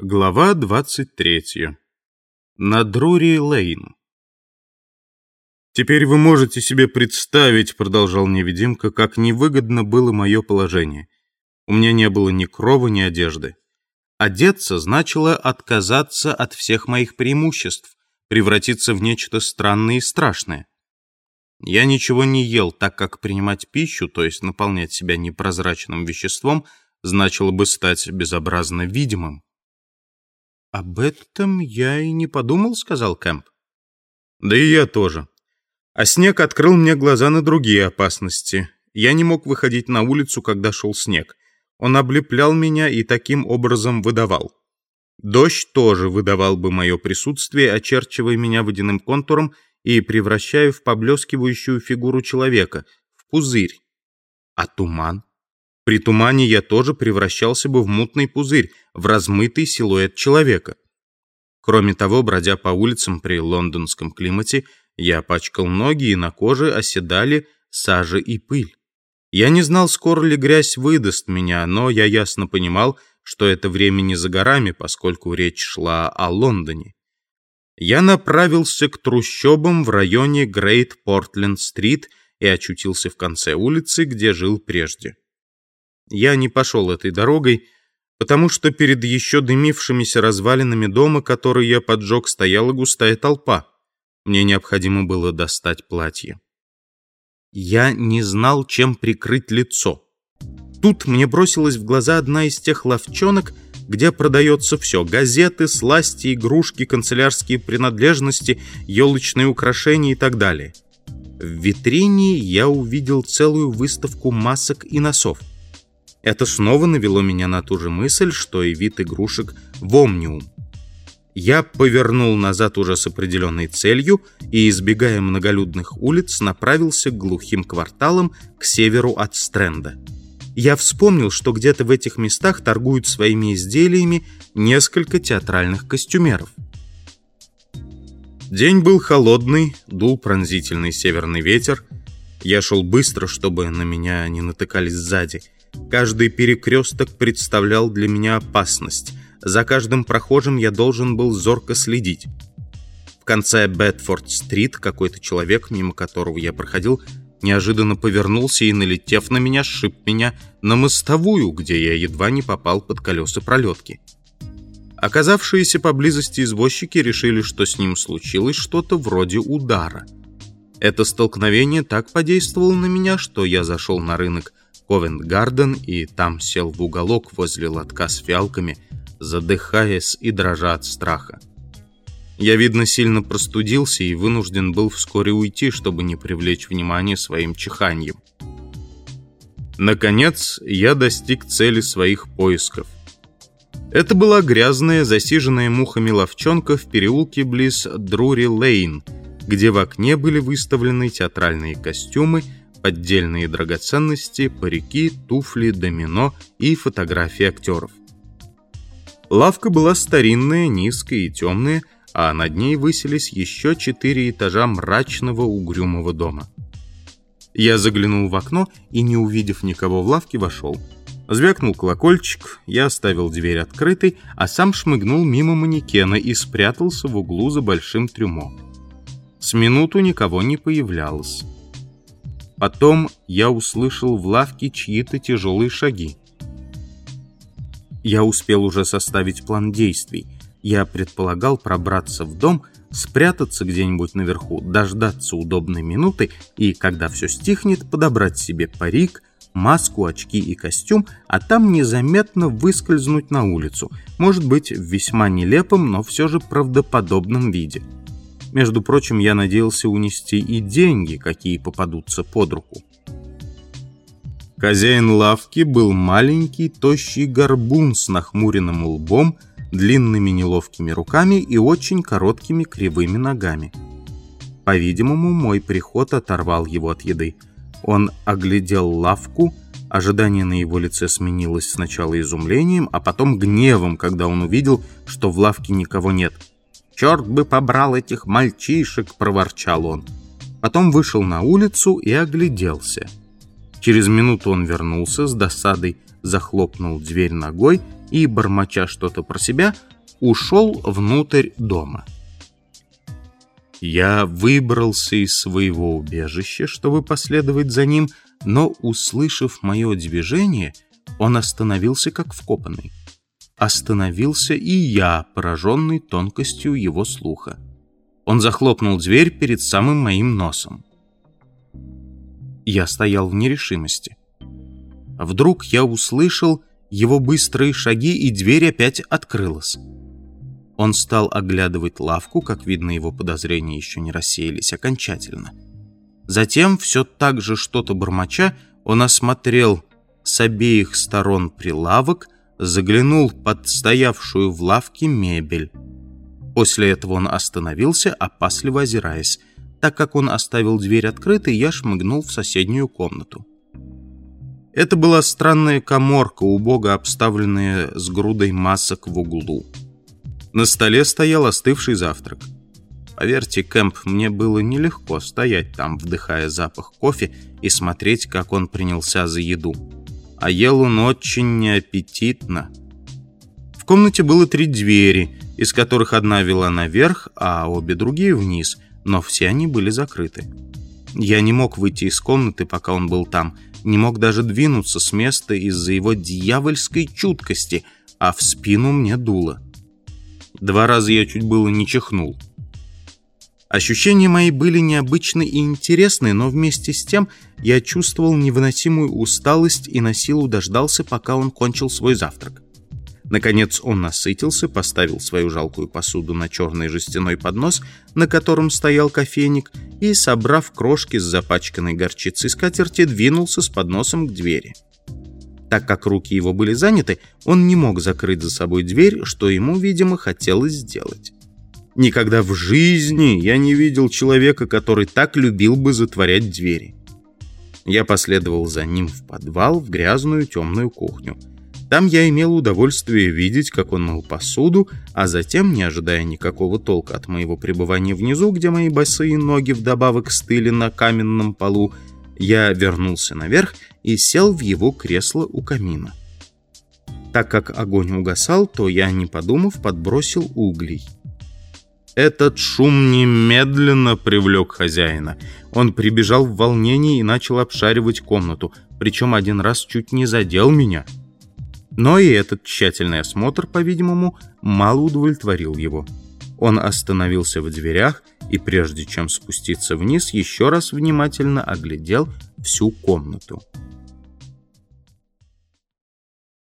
Глава 23. На Друри-Лейн. «Теперь вы можете себе представить, — продолжал невидимка, — как невыгодно было мое положение. У меня не было ни крова, ни одежды. Одеться значило отказаться от всех моих преимуществ, превратиться в нечто странное и страшное. Я ничего не ел, так как принимать пищу, то есть наполнять себя непрозрачным веществом, значило бы стать безобразно видимым. «Об этом я и не подумал», — сказал Кэмп. «Да и я тоже. А снег открыл мне глаза на другие опасности. Я не мог выходить на улицу, когда шел снег. Он облеплял меня и таким образом выдавал. Дождь тоже выдавал бы мое присутствие, очерчивая меня водяным контуром и превращая в поблескивающую фигуру человека, в пузырь. А туман? При тумане я тоже превращался бы в мутный пузырь, в размытый силуэт человека. Кроме того, бродя по улицам при лондонском климате, я пачкал ноги, и на коже оседали сажа и пыль. Я не знал, скоро ли грязь выдаст меня, но я ясно понимал, что это время не за горами, поскольку речь шла о Лондоне. Я направился к трущобам в районе Грейт-Портленд-стрит и очутился в конце улицы, где жил прежде. Я не пошел этой дорогой, потому что перед еще дымившимися развалинами дома, который я поджег, стояла густая толпа. Мне необходимо было достать платье. Я не знал, чем прикрыть лицо. Тут мне бросилась в глаза одна из тех ловчонок, где продается все — газеты, сласти, игрушки, канцелярские принадлежности, елочные украшения и так далее. В витрине я увидел целую выставку масок и носов. Это снова навело меня на ту же мысль, что и вид игрушек в Омниум. Я повернул назад уже с определенной целью и, избегая многолюдных улиц, направился к глухим кварталам к северу от Стрэнда. Я вспомнил, что где-то в этих местах торгуют своими изделиями несколько театральных костюмеров. День был холодный, дул пронзительный северный ветер. Я шел быстро, чтобы на меня не натыкались сзади – Каждый перекресток представлял для меня опасность. За каждым прохожим я должен был зорко следить. В конце Бетфорд-стрит какой-то человек, мимо которого я проходил, неожиданно повернулся и, налетев на меня, сшиб меня на мостовую, где я едва не попал под колеса пролетки. Оказавшиеся поблизости извозчики решили, что с ним случилось что-то вроде удара. Это столкновение так подействовало на меня, что я зашел на рынок Ковент-Гарден и там сел в уголок возле лотка с фиалками, задыхаясь и дрожа от страха. Я, видно, сильно простудился и вынужден был вскоре уйти, чтобы не привлечь внимание своим чиханьем. Наконец, я достиг цели своих поисков. Это была грязная, засиженная мухами ловчонка в переулке близ Друри-Лейн, где в окне были выставлены театральные костюмы поддельные драгоценности, парики, туфли, домино и фотографии актеров. Лавка была старинная, низкая и темная, а над ней высились еще четыре этажа мрачного угрюмого дома. Я заглянул в окно и, не увидев никого в лавке, вошел. Звякнул колокольчик, я оставил дверь открытой, а сам шмыгнул мимо манекена и спрятался в углу за большим трюмо. С минуту никого не появлялось. Потом я услышал в лавке чьи-то тяжелые шаги. Я успел уже составить план действий. Я предполагал пробраться в дом, спрятаться где-нибудь наверху, дождаться удобной минуты и, когда все стихнет, подобрать себе парик, маску, очки и костюм, а там незаметно выскользнуть на улицу, может быть, в весьма нелепом, но все же правдоподобном виде. Между прочим, я надеялся унести и деньги, какие попадутся под руку. Хозяин лавки был маленький, тощий горбун с нахмуренным лбом, длинными неловкими руками и очень короткими кривыми ногами. По-видимому, мой приход оторвал его от еды. Он оглядел лавку, ожидание на его лице сменилось сначала изумлением, а потом гневом, когда он увидел, что в лавке никого нет – «Черт бы побрал этих мальчишек!» — проворчал он. Потом вышел на улицу и огляделся. Через минуту он вернулся с досадой, захлопнул дверь ногой и, бормоча что-то про себя, ушел внутрь дома. Я выбрался из своего убежища, чтобы последовать за ним, но, услышав мое движение, он остановился как вкопанный. Остановился и я, пораженный тонкостью его слуха. Он захлопнул дверь перед самым моим носом. Я стоял в нерешимости. Вдруг я услышал его быстрые шаги, и дверь опять открылась. Он стал оглядывать лавку, как видно, его подозрения еще не рассеялись окончательно. Затем, все так же что-то бормоча, он осмотрел с обеих сторон прилавок, заглянул под стоявшую в лавке мебель. После этого он остановился, опасливо озираясь. Так как он оставил дверь открытой, я шмыгнул в соседнюю комнату. Это была странная коморка, убого обставленная с грудой масок в углу. На столе стоял остывший завтрак. Поверьте, Кэмп, мне было нелегко стоять там, вдыхая запах кофе и смотреть, как он принялся за еду. А ел он очень неаппетитно. В комнате было три двери, из которых одна вела наверх, а обе другие вниз, но все они были закрыты. Я не мог выйти из комнаты, пока он был там, не мог даже двинуться с места из-за его дьявольской чуткости, а в спину мне дуло. Два раза я чуть было не чихнул. Ощущения мои были необычны и интересны, но вместе с тем я чувствовал невыносимую усталость и на силу дождался, пока он кончил свой завтрак. Наконец он насытился, поставил свою жалкую посуду на черный жестяной поднос, на котором стоял кофейник, и, собрав крошки с запачканной горчицей скатерти, двинулся с подносом к двери. Так как руки его были заняты, он не мог закрыть за собой дверь, что ему, видимо, хотелось сделать. Никогда в жизни я не видел человека, который так любил бы затворять двери. Я последовал за ним в подвал, в грязную темную кухню. Там я имел удовольствие видеть, как он мыл посуду, а затем, не ожидая никакого толка от моего пребывания внизу, где мои босые ноги вдобавок стыли на каменном полу, я вернулся наверх и сел в его кресло у камина. Так как огонь угасал, то я, не подумав, подбросил углей. Этот шум немедленно привлек хозяина. Он прибежал в волнении и начал обшаривать комнату, причем один раз чуть не задел меня. Но и этот тщательный осмотр, по-видимому, мало удовлетворил его. Он остановился в дверях и, прежде чем спуститься вниз, еще раз внимательно оглядел всю комнату.